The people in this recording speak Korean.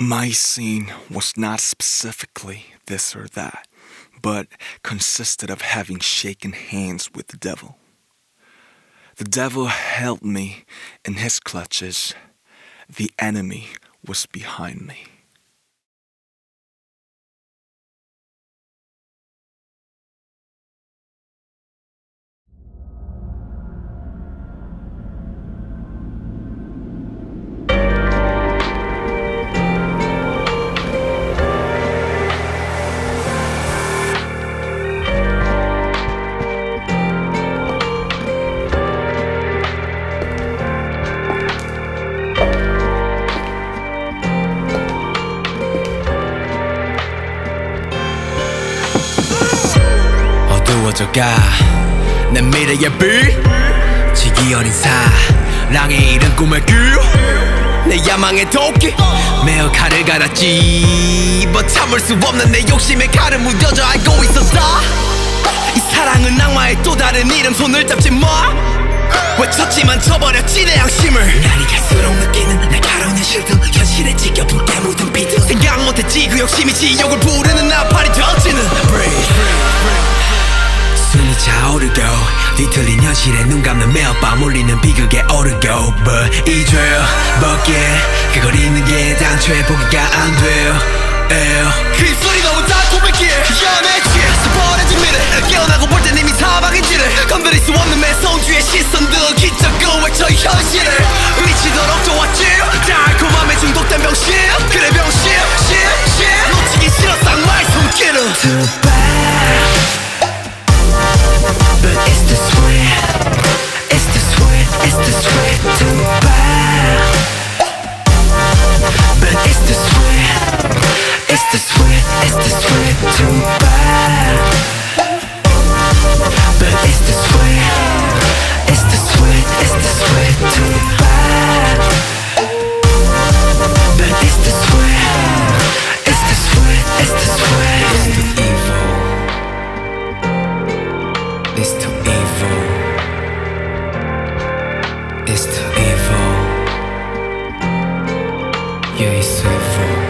My scene was not specifically this or that, but consisted of having shaken hands with the devil. The devil held me in his clutches. The enemy was behind me. 어두워져가 내 미래의 빛 지기 어린 사랑의 이른 꿈의 길내 야망의 도끼 매어 칼을 갈았지. 뭐 참을 수 없는 내 욕심에 칼을 묻어져 알고 있었다. 이 사랑은 악마의 또 다른 이름 손을 잡지 마. 외쳤지만 쳐버렸지 내 양심을. 날이 갈수록 느끼는 날가로운 실드. 현실에 지겨분 깨묻은 비트 생각 못했지. 그 욕심이 지옥을 부르는 나팔이 터지는 차오르고 뒤틀린 현실에 눈 감는 매일 밤 울리는 비극에 오르고 But 이 죄를 벗게. 그걸 잊는 게 당초에 보기가 안 돼요. 그 입술이 너무 달콤했기에. 야매지 스포레진 미래. 깨어나고 볼 땐 이미 사방인지를. 건드릴 수 없는 매성주의 시선들 기적고 외쳐 이 현실을. 미치도록 좋았지. 달콤함에 중독된 병신. 그래 병신. 신, 신. 놓치기 싫어 쌍마의 손길을 It's too evil. It's too evil. Yeah, it's evil.